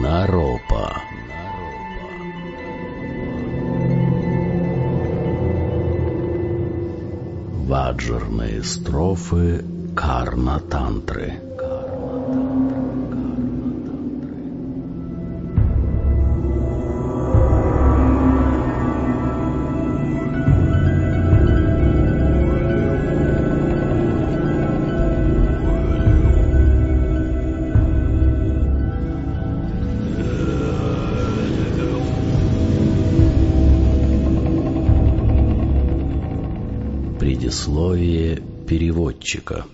Наропа. Ваджерные строфы Карна-тантры. Предисловие переводчика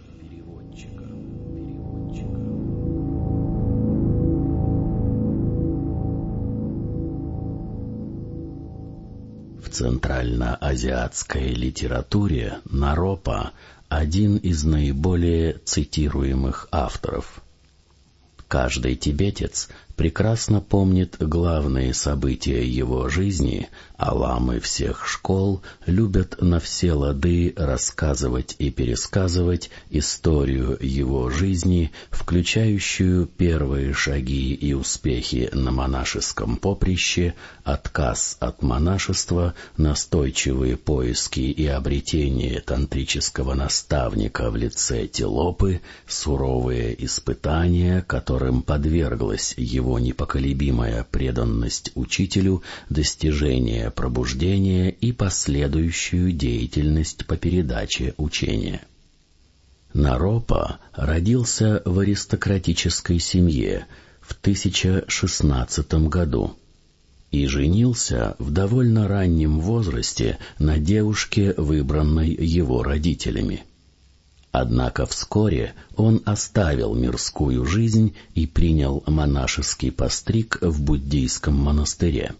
В центральноазиатской литературе Наропа один из наиболее цитируемых авторов. Каждый тибетец прекрасно помнит главные события его жизни, а ламы всех школ любят на все лады рассказывать и пересказывать историю его жизни, включающую первые шаги и успехи на монашеском поприще, отказ от монашества, настойчивые поиски и обретение тантрического наставника в лице Телопы, суровые испытания, которым подверглась его его непоколебимая преданность учителю, достижение пробуждения и последующую деятельность по передаче учения. Наропа родился в аристократической семье в 1016 году и женился в довольно раннем возрасте на девушке, выбранной его родителями. Однако вскоре он оставил мирскую жизнь и принял монашеский постриг в буддийском монастыре.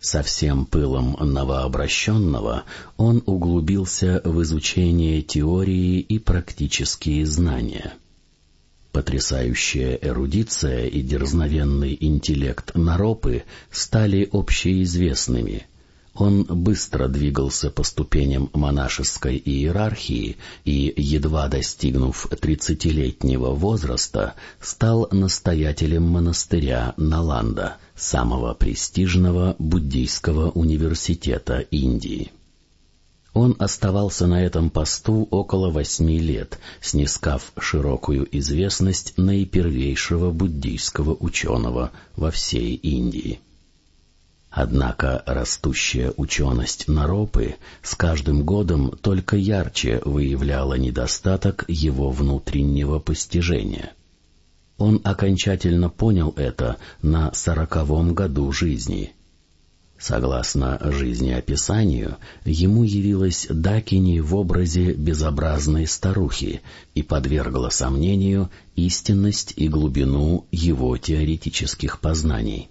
Со всем пылом новообращенного он углубился в изучение теории и практические знания. Потрясающая эрудиция и дерзновенный интеллект Наропы стали общеизвестными — он быстро двигался по ступеням монашеской иерархии и, едва достигнув тридцатилетнего возраста, стал настоятелем монастыря Наланда, самого престижного буддийского университета Индии. Он оставался на этом посту около восьми лет, снискав широкую известность наипервейшего буддийского ученого во всей Индии. Однако растущая ученость Наропы с каждым годом только ярче выявляла недостаток его внутреннего постижения. Он окончательно понял это на сороковом году жизни. Согласно жизнеописанию, ему явилась Дакини в образе безобразной старухи и подвергла сомнению истинность и глубину его теоретических познаний.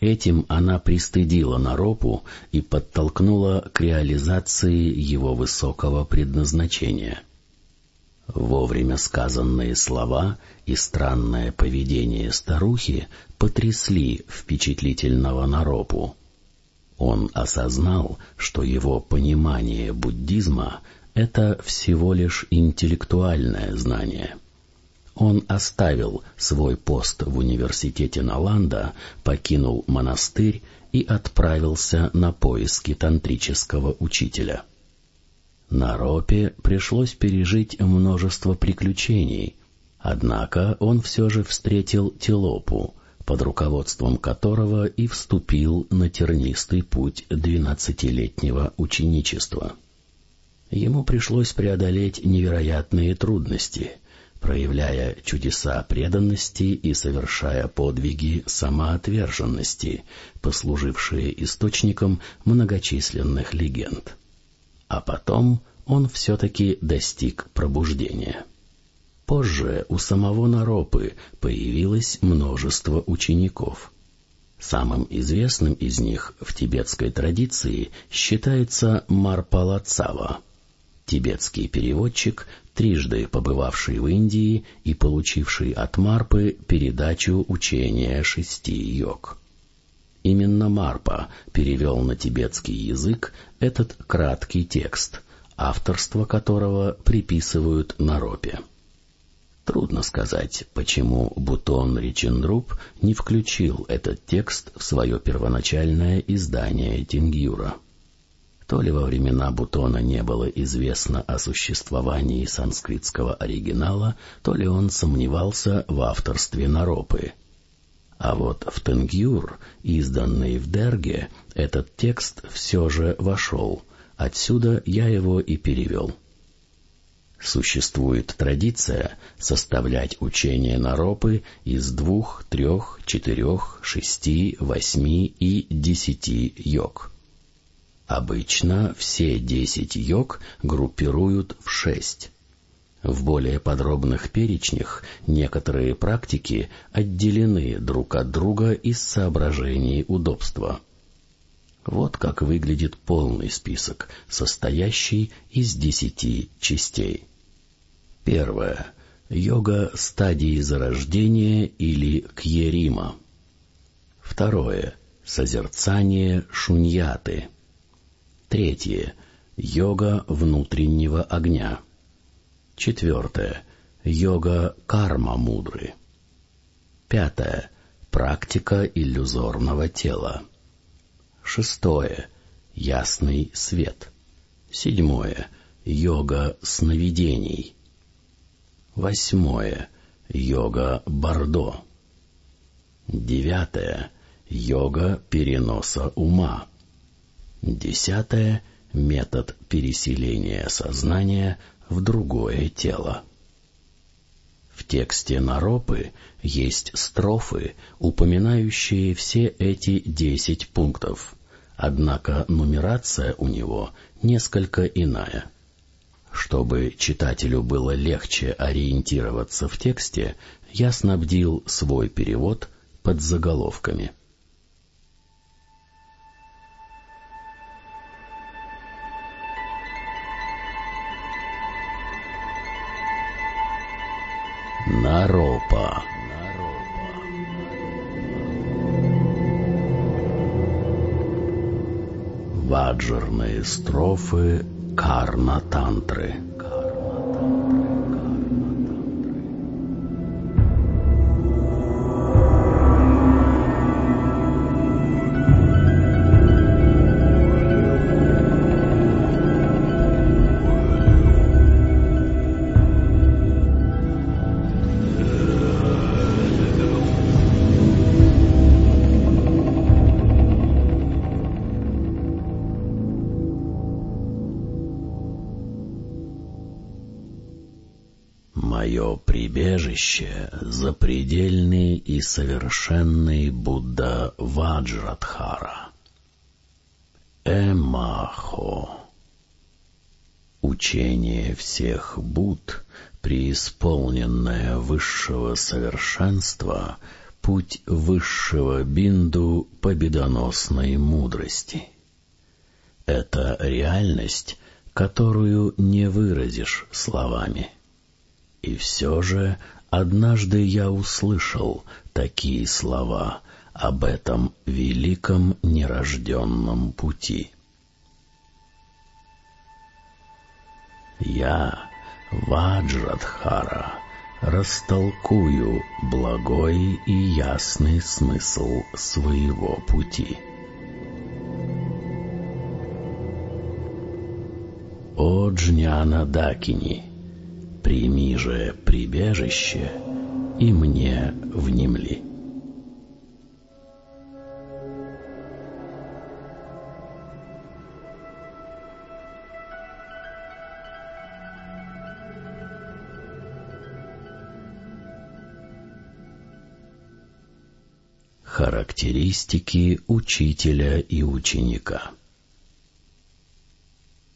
Этим она пристыдила Наропу и подтолкнула к реализации его высокого предназначения. Вовремя сказанные слова и странное поведение старухи потрясли впечатлительного Наропу. Он осознал, что его понимание буддизма — это всего лишь интеллектуальное знание — он оставил свой пост в университете Наланда, покинул монастырь и отправился на поиски тантрического учителя. На Ропе пришлось пережить множество приключений, однако он все же встретил Телопу, под руководством которого и вступил на тернистый путь двенадцатилетнего ученичества. Ему пришлось преодолеть невероятные трудности — проявляя чудеса преданности и совершая подвиги самоотверженности, послужившие источником многочисленных легенд. А потом он все-таки достиг пробуждения. Позже у самого Наропы появилось множество учеников. Самым известным из них в тибетской традиции считается Марпалацава, тибетский переводчик, трижды побывавший в Индии и получивший от Марпы передачу учения шести йог. Именно Марпа перевел на тибетский язык этот краткий текст, авторство которого приписывают Наропе. Трудно сказать, почему Бутон Ричендруб не включил этот текст в свое первоначальное издание Тингюра. То ли во времена Бутона не было известно о существовании санскритского оригинала, то ли он сомневался в авторстве Наропы. А вот в Тенгюр, изданный в Дерге, этот текст все же вошел. Отсюда я его и перевел. Существует традиция составлять учение наропы из двух, трех, четырех, шести, восьми и десяти йог. Обычно все десять йог группируют в шесть. В более подробных перечнях некоторые практики отделены друг от друга из соображений удобства. Вот как выглядит полный список, состоящий из десяти частей. Первое. Йога стадии зарождения или кьерима. Второе. Созерцание шуньяты. Третье. Йога внутреннего огня. Четвертое. Йога карма мудры. Пятое. Практика иллюзорного тела. Шестое. Ясный свет. Седьмое. Йога сновидений. Восьмое. Йога Бордо. Девятое. Йога переноса ума. Десятое. Метод переселения сознания в другое тело. В тексте Наропы есть строфы, упоминающие все эти десять пунктов, однако нумерация у него несколько иная. Чтобы читателю было легче ориентироваться в тексте, я снабдил свой перевод под заголовками. Строфы Карна-тантры. Мое прибежище — запредельный и совершенный Будда Ваджрадхара. Эмахо. Учение всех Будд, преисполненное высшего совершенства, путь высшего бинду победоносной мудрости. Это реальность, которую не выразишь словами. И все же однажды я услышал такие слова об этом великом нерожденном пути. Я, Ваджрадхара, растолкую благой и ясный смысл своего пути. О Джняна Дакини! Прими же прибежище и мне внемли. Характеристики учителя и ученика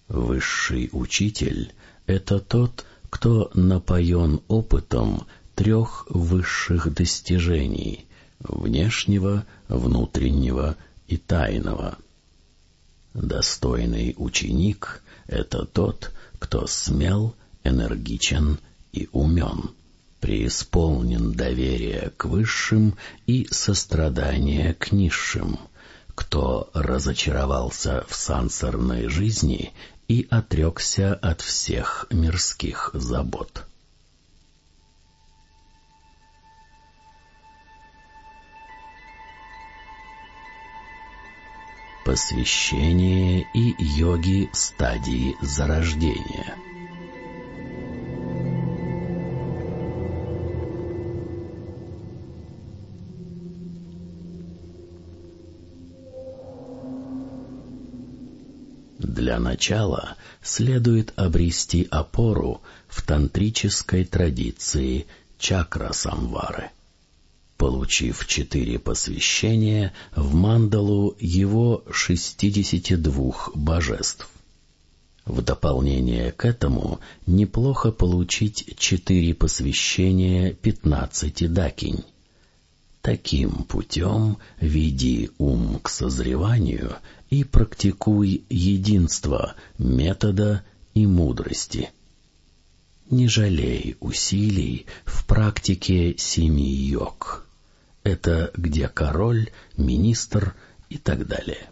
Высший учитель — это тот, кто напоен опытом трех высших достижений — внешнего, внутреннего и тайного. Достойный ученик — это тот, кто смел, энергичен и умен, преисполнен доверия к высшим и сострадания к низшим, кто разочаровался в сансарной жизни и отрекся от всех мирских забот. Посвящение и йоги стадии зарождения – Для начала следует обрести опору в тантрической традиции чакра-самвары. Получив четыре посвящения в мандалу его шестидесяти двух божеств. В дополнение к этому неплохо получить четыре посвящения пятнадцати дакинь. Таким путем веди ум к созреванию и практикуй единство метода и мудрости. Не жалей усилий в практике семи йог. Это где король, министр и так далее.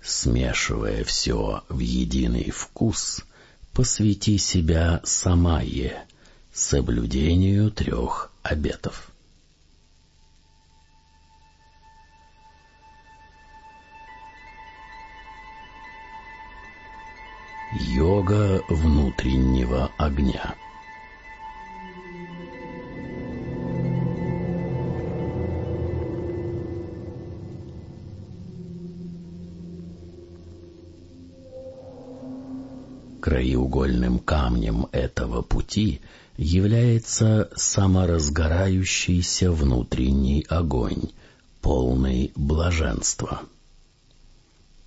Смешивая все в единый вкус, посвяти себя самае, соблюдению трех обетов. Йога внутреннего огня. Краеугольным камнем этого пути является саморазгорающийся внутренний огонь, полный блаженства.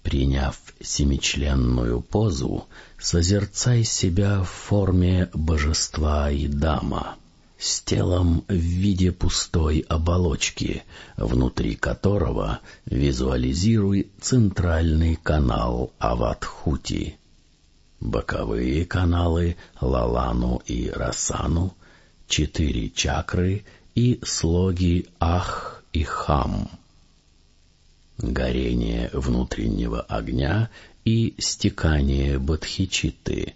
Приняв семичленную позу, созерцай себя в форме божества и дама, с телом в виде пустой оболочки, внутри которого визуализируй центральный канал Аватхути, боковые каналы Лалану и Расану, четыре чакры и слоги Ах и Хам — горение внутреннего огня и стекание бодхичитты,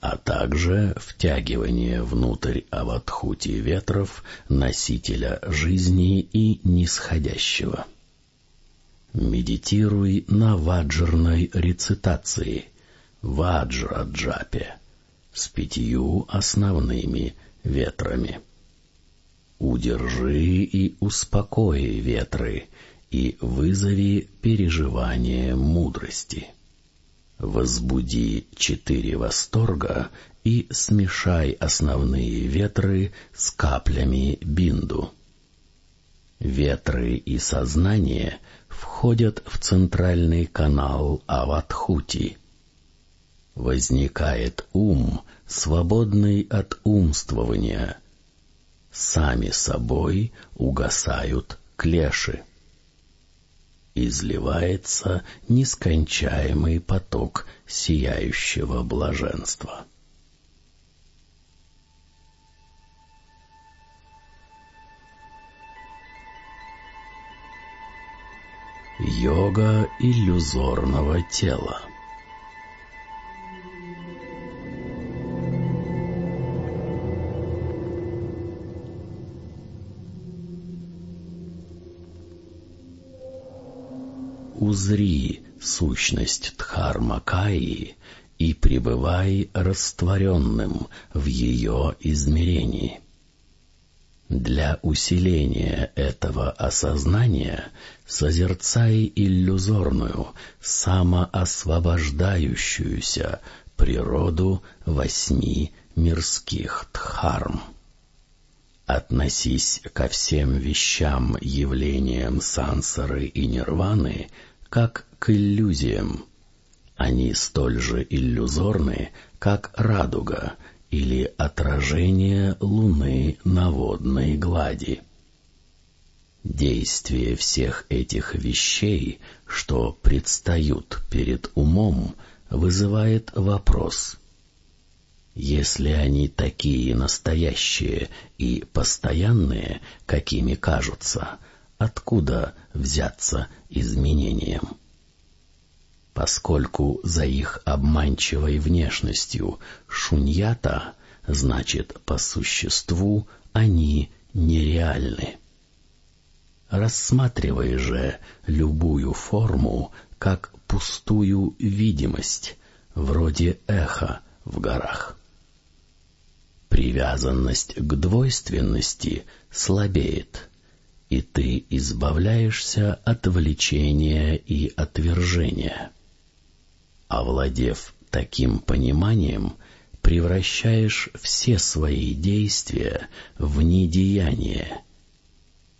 а также втягивание внутрь аватхути ветров носителя жизни и нисходящего. Медитируй на ваджрной рецитации, ваджра-джапе, с пятью основными ветрами. Удержи и успокой ветры — и вызови переживание мудрости. Возбуди четыре восторга и смешай основные ветры с каплями бинду. Ветры и сознание входят в центральный канал Аватхути. Возникает ум, свободный от умствования. Сами собой угасают клеши изливается нескончаемый поток сияющего блаженства. Йога иллюзорного тела — узри сущность Дхармакаи и пребывай растворенным в ее измерении. Для усиления этого осознания созерцай иллюзорную, самоосвобождающуюся природу восьми мирских дхарм. Относись ко всем вещам, явлениям сансары и нирваны как к иллюзиям. Они столь же иллюзорны, как радуга или отражение луны на водной глади. Действие всех этих вещей, что предстают перед умом, вызывает вопрос. Если они такие настоящие и постоянные, какими кажутся, откуда взяться изменениям. Поскольку за их обманчивой внешностью шуньята, значит, по существу они нереальны. Рассматривай же любую форму как пустую видимость, вроде эха в горах. Привязанность к двойственности слабеет, и ты избавляешься от влечения и отвержения. Овладев таким пониманием, превращаешь все свои действия в недеяние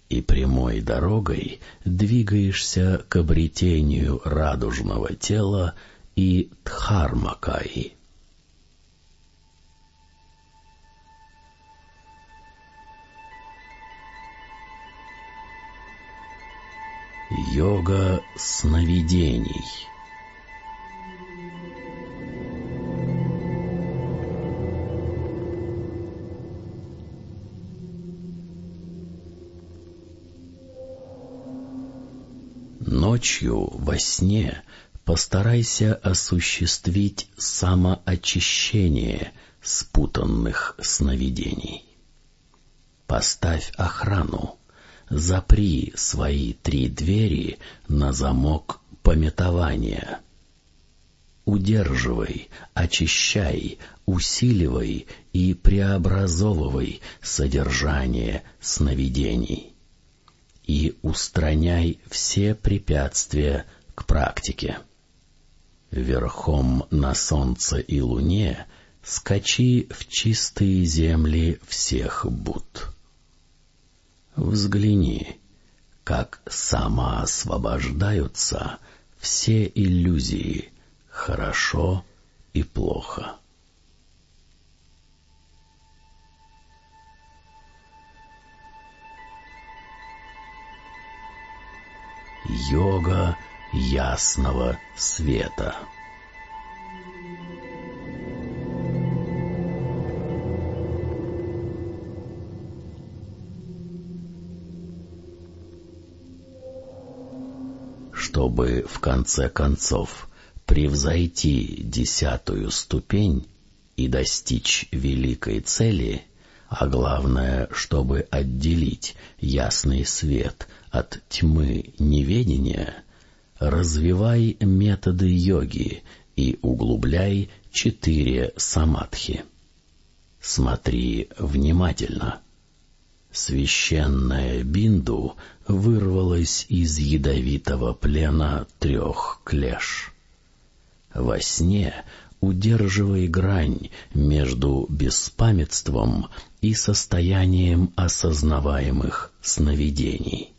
и прямой дорогой двигаешься к обретению радужного тела и Дхармакаи. Йога сновидений Ночью во сне постарайся осуществить самоочищение спутанных сновидений. Поставь охрану, запри свои три двери на замок пометования. Удерживай, очищай, усиливай и преобразовывай содержание сновидений и устраняй все препятствия к практике. Верхом на солнце и луне скачи в чистые земли всех Буд. Взгляни, как самоосвобождаются все иллюзии, хорошо и плохо. Йога ясного света. Чтобы в конце концов превзойти десятую ступень и достичь великой цели, а главное, чтобы отделить ясный свет от тьмы неведения, развивай методы йоги и углубляй четыре самадхи. Смотри внимательно. Священная Бинду вырвалась из ядовитого плена трех клеш. Во сне удерживай грань между беспамятством и состоянием осознаваемых сновидений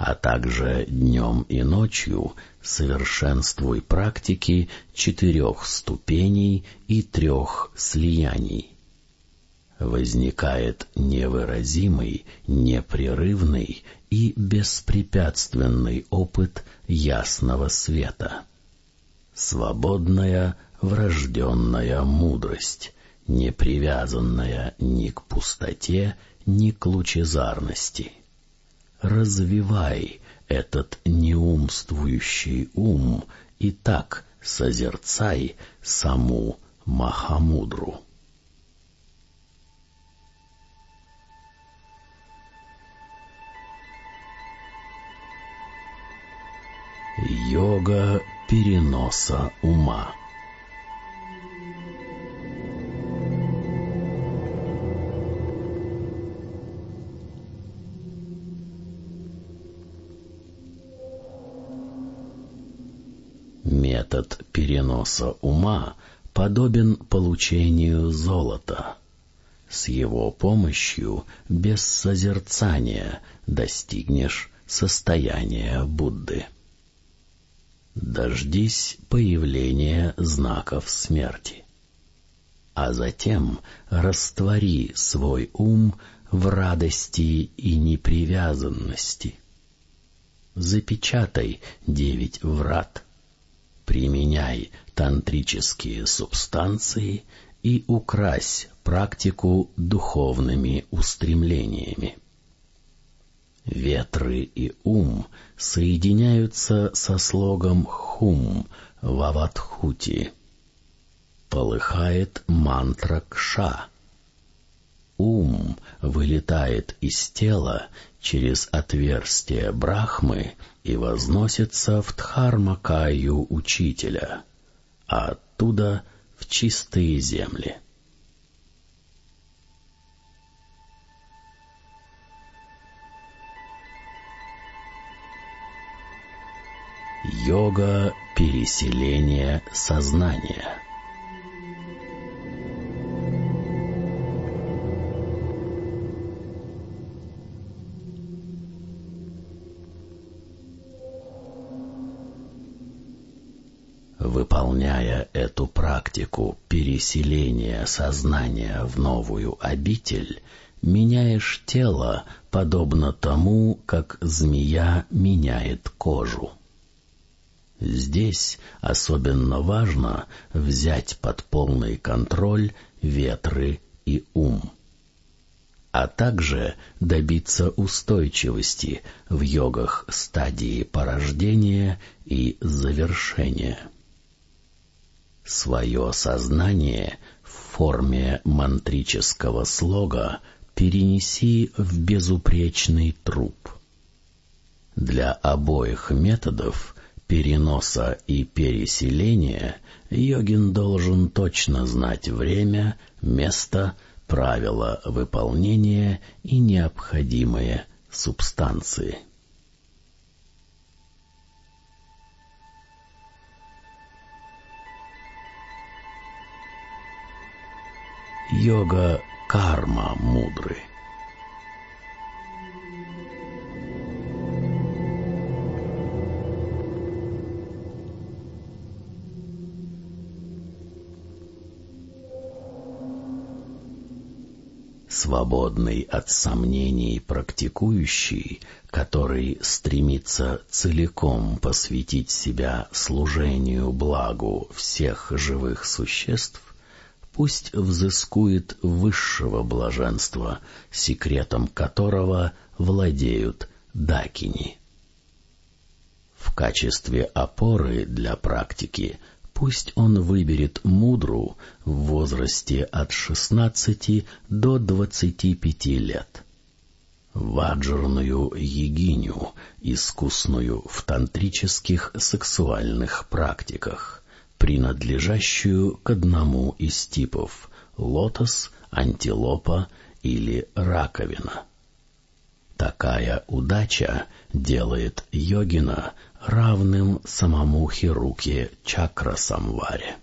а также днем и ночью совершенствуй практики четырех ступеней и трех слияний. Возникает невыразимый, непрерывный и беспрепятственный опыт ясного света. Свободная врожденная мудрость, не привязанная ни к пустоте, ни к лучезарности — развивай этот неумствующий ум и так созерцай саму Махамудру. Йога переноса ума Метод переноса ума подобен получению золота. С его помощью без созерцания достигнешь состояния Будды. Дождись появления знаков смерти. А затем раствори свой ум в радости и непривязанности. Запечатай девять врат — применяй тантрические субстанции и укрась практику духовными устремлениями. Ветры и ум соединяются со слогом «хум» в Аватхути. Полыхает мантра «кша». ум вылетает из тела через отверстие Брахмы и возносится в Дхармакаю учителя, а оттуда в чистые земли. Йога переселения сознания Выполняя эту практику переселения сознания в новую обитель, меняешь тело, подобно тому, как змея меняет кожу. Здесь особенно важно взять под полный контроль ветры и ум, а также добиться устойчивости в йогах стадии порождения и завершения. Свое сознание в форме мантрического слога перенеси в безупречный труп. Для обоих методов переноса и переселения йогин должен точно знать время, место, правила выполнения и необходимые субстанции. Йога карма мудрый. Свободный от сомнений практикующий, который стремится целиком посвятить себя служению благу всех живых существ, пусть взыскует высшего блаженства, секретом которого владеют дакини. В качестве опоры для практики Пусть он выберет мудру в возрасте от шестнадцати до двадцати пяти лет. Ваджерную егиню, искусную в тантрических сексуальных практиках, принадлежащую к одному из типов — лотос, антилопа или раковина. Такая удача делает йогина равным самому Хируке Чакра-самваре.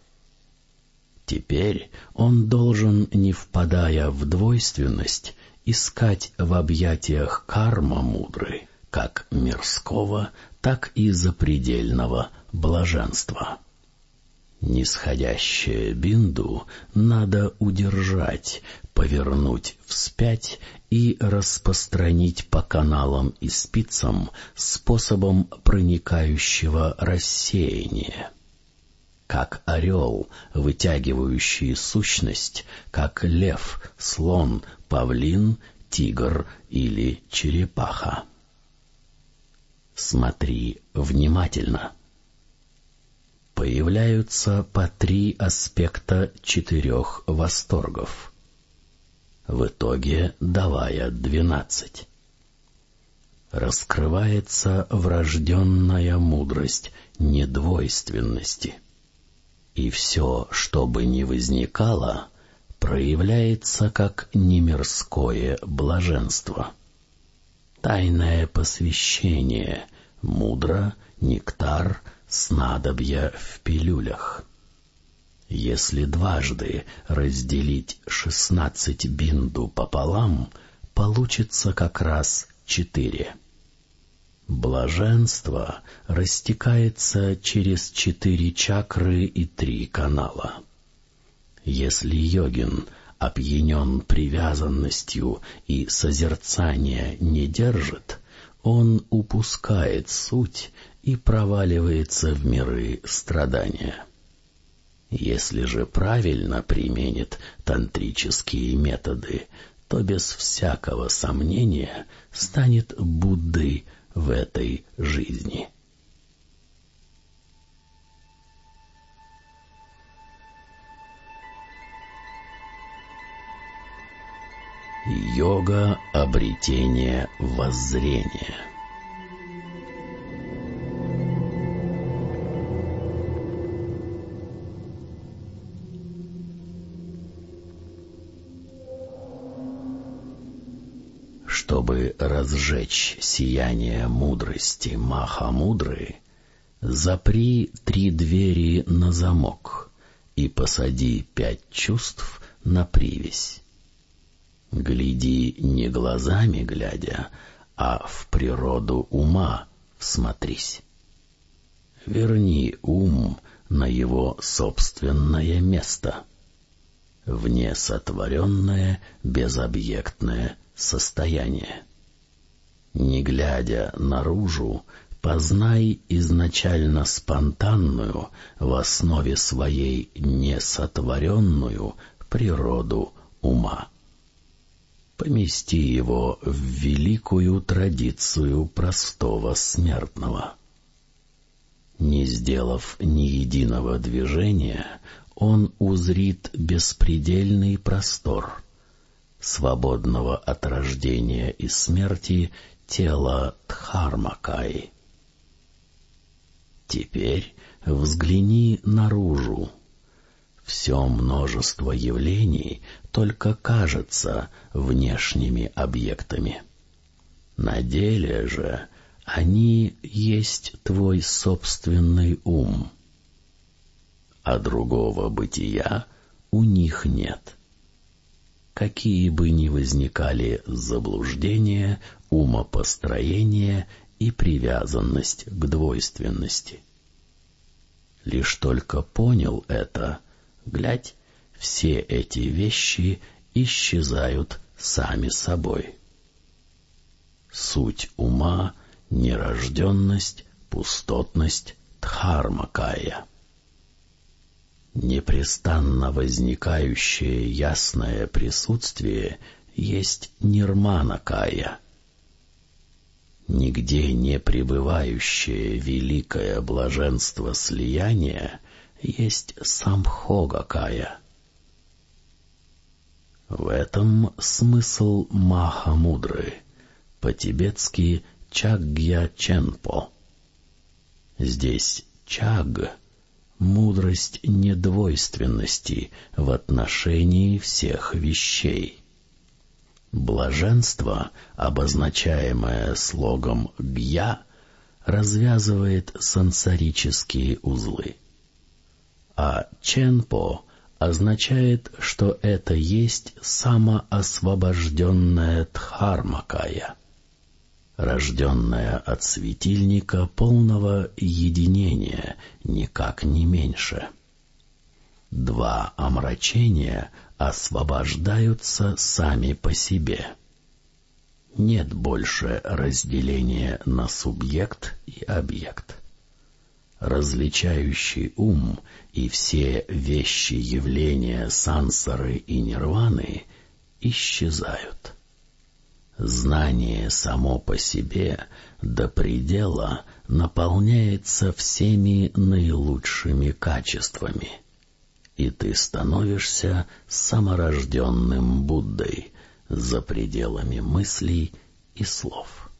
Теперь он должен, не впадая в двойственность, искать в объятиях карма мудры, как мирского, так и запредельного блаженства. Нисходящее бинду надо удержать, повернуть вспять и распространить по каналам и спицам способом проникающего рассеяния. Как орел, вытягивающий сущность, как лев, слон, павлин, тигр или черепаха. Смотри внимательно появляются по три аспекта четырех восторгов, в итоге давая двенадцать. Раскрывается врожденная мудрость недвойственности, и все, что бы ни возникало, проявляется как немирское блаженство. Тайное посвящение, мудро, нектар — снадобья в пилюлях. Если дважды разделить шестнадцать бинду пополам, получится как раз четыре. Блаженство растекается через четыре чакры и три канала. Если йогин опьянен привязанностью и созерцания не держит, он упускает суть и проваливается в миры страдания. Если же правильно применит тантрические методы, то без всякого сомнения станет Буддой в этой жизни. Йога обретения воззрения. Чтобы разжечь сияние мудрости Махамудры, запри три двери на замок и посади пять чувств на привязь. Гляди не глазами глядя, а в природу ума всмотрись. Верни ум на его собственное место, в несотворенное безобъектное состояние. Не глядя наружу, познай изначально спонтанную, в основе своей несотворенную природу ума помести его в великую традицию простого смертного. Не сделав ни единого движения, он узрит беспредельный простор, свободного от рождения и смерти тела Дхармакаи. Теперь взгляни наружу, все множество явлений только кажется внешними объектами. На деле же они есть твой собственный ум, а другого бытия у них нет. Какие бы ни возникали заблуждения, умопостроение и привязанность к двойственности. Лишь только понял это — Глядь, все эти вещи исчезают сами собой. Суть ума — нерожденность, пустотность, дхармакая. Непрестанно возникающее ясное присутствие есть нирманакая. Нигде не пребывающее великое блаженство слияния есть самхогакая. В этом смысл Маха-мудры, по-тибетски Чагья Ченпо. Здесь Чаг — мудрость недвойственности в отношении всех вещей. Блаженство, обозначаемое слогом «гья», развязывает сансарические узлы а ченпо означает, что это есть самоосвобожденная дхармакая, рожденная от светильника полного единения, никак не меньше. Два омрачения освобождаются сами по себе. Нет больше разделения на субъект и объект различающий ум и все вещи явления сансары и нирваны исчезают. Знание само по себе до предела наполняется всеми наилучшими качествами, и ты становишься саморожденным Буддой за пределами мыслей и слов.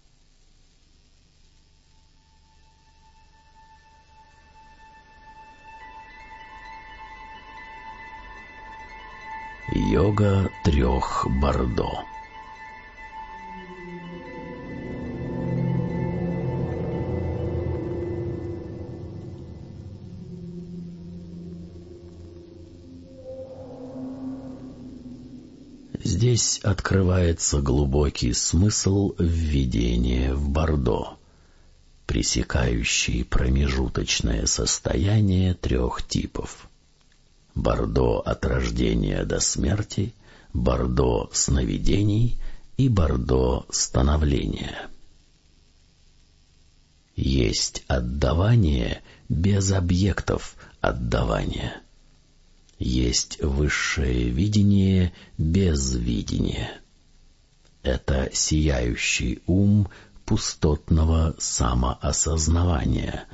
Йога трех Бордо Здесь открывается глубокий смысл введения в Бордо, пресекающий промежуточное состояние трех типов — Бордо от рождения до смерти, Бордо сновидений и Бордо становления. Есть отдавание без объектов отдавания. Есть высшее видение без видения. Это сияющий ум пустотного самоосознавания,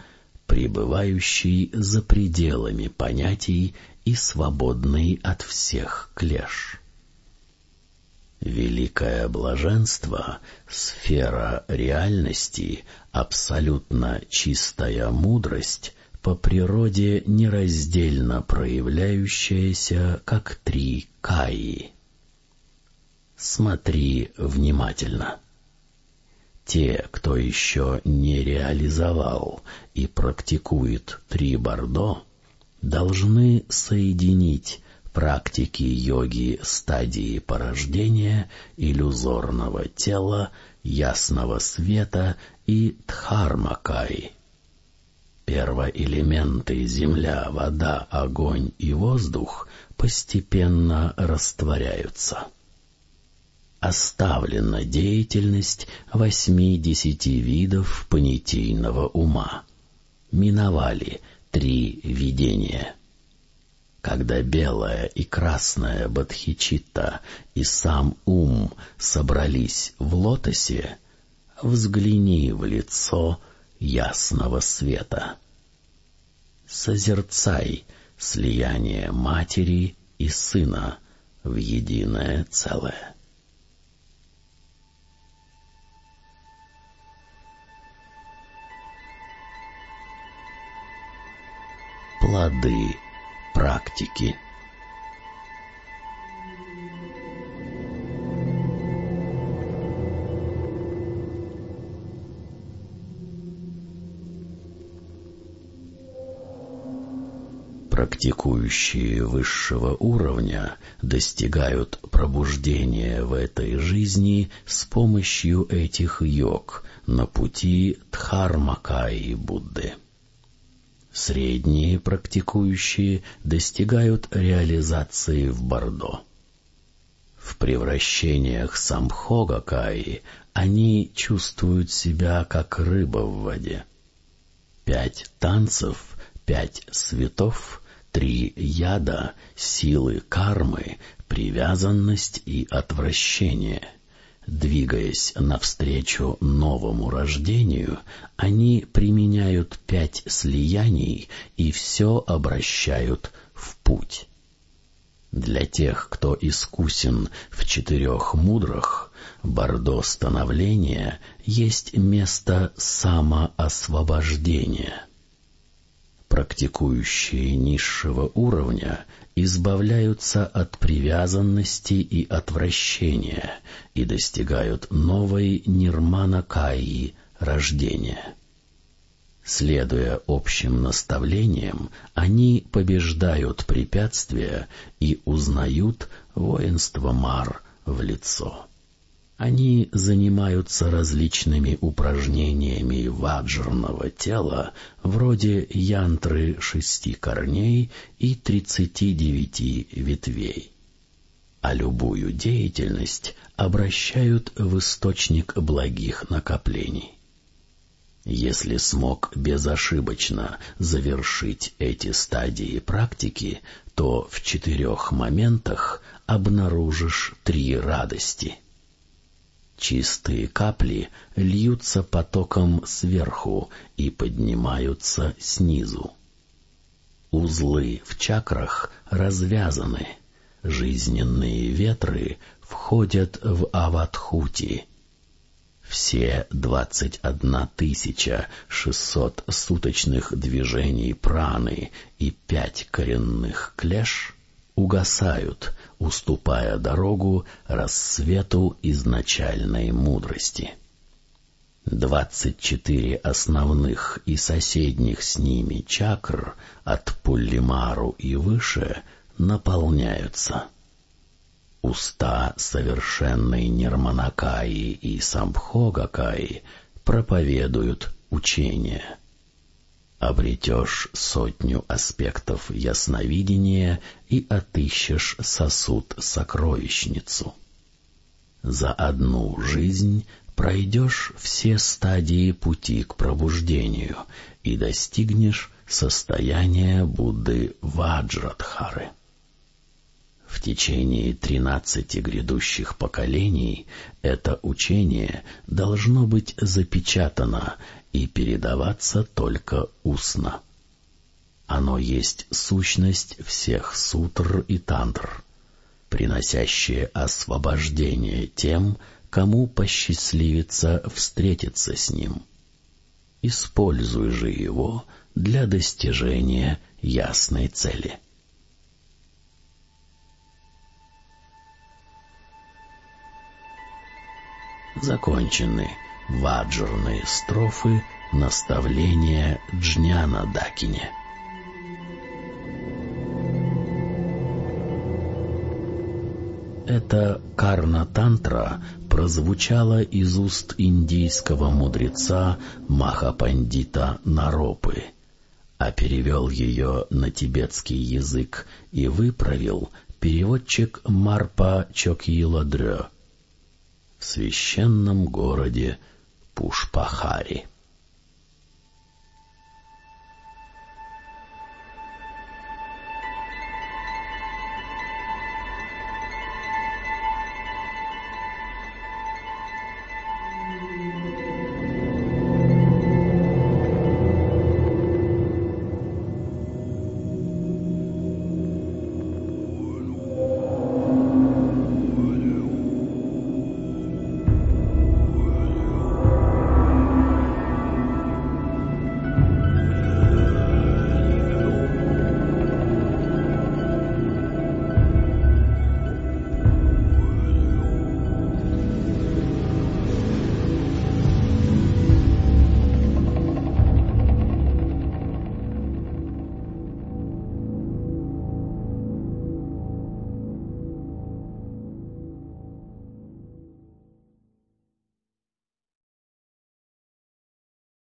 пребывающий за пределами понятий и свободный от всех клеш. Великое блаженство — сфера реальности, абсолютно чистая мудрость, по природе нераздельно проявляющаяся как три каи. Смотри внимательно. Те, кто еще не реализовал и практикует три бордо, должны соединить практики йоги стадии порождения, иллюзорного тела, ясного света и дхармакай. Первоэлементы земля, вода, огонь и воздух постепенно растворяются. Оставлена деятельность восьми-десяти видов понятийного ума. Миновали три видения — когда белая и красная Бадхичита и сам ум собрались в лотосе, взгляни в лицо ясного света. Созерцай слияние матери и сына в единое целое. Плоды практики. Практикующие высшего уровня достигают пробуждения в этой жизни с помощью этих йог на пути Дхармакаи Будды. Средние практикующие достигают реализации в Бордо. В превращениях самхога Каи они чувствуют себя как рыба в воде. Пять танцев, пять светов, три яда, силы кармы, привязанность и отвращение — Двигаясь навстречу новому рождению, они применяют пять слияний и все обращают в путь. Для тех, кто искусен в четырех мудрах, бордо становления есть место самоосвобождения. Практикующие низшего уровня избавляются от привязанности и отвращения и достигают новой нирмана-каи рождения. Следуя общим наставлениям, они побеждают препятствия и узнают воинство Мар в лицо. Они занимаются различными упражнениями ваджрного тела, вроде янтры шести корней и тридцати девяти ветвей. А любую деятельность обращают в источник благих накоплений. Если смог безошибочно завершить эти стадии практики, то в четырех моментах обнаружишь три радости — Чистые капли льются потоком сверху и поднимаются снизу. Узлы в чакрах развязаны, жизненные ветры входят в Аватхути. Все двадцать одна тысяча шестьсот суточных движений праны и пять коренных клеш угасают, уступая дорогу рассвету изначальной мудрости. Двадцать четыре основных и соседних с ними чакр от Пуллимару и выше наполняются. Уста совершенной Нирманакаи и Самбхогакаи проповедуют учение — обретешь сотню аспектов ясновидения и отыщешь сосуд-сокровищницу. За одну жизнь пройдешь все стадии пути к пробуждению и достигнешь состояния Будды Ваджрадхары. В течение тринадцати грядущих поколений это учение должно быть запечатано и передаваться только устно. Оно есть сущность всех сутр и тантр. приносящее освобождение тем, кому посчастливится встретиться с ним. Используй же его для достижения ясной цели. Закончены ваджурные строфы наставления Джняна Дакине. Эта карна-тантра прозвучала из уст индийского мудреца Махапандита Наропы, а перевел ее на тибетский язык и выправил переводчик Марпа Чокьила Дрё в священном городе Пушпахари.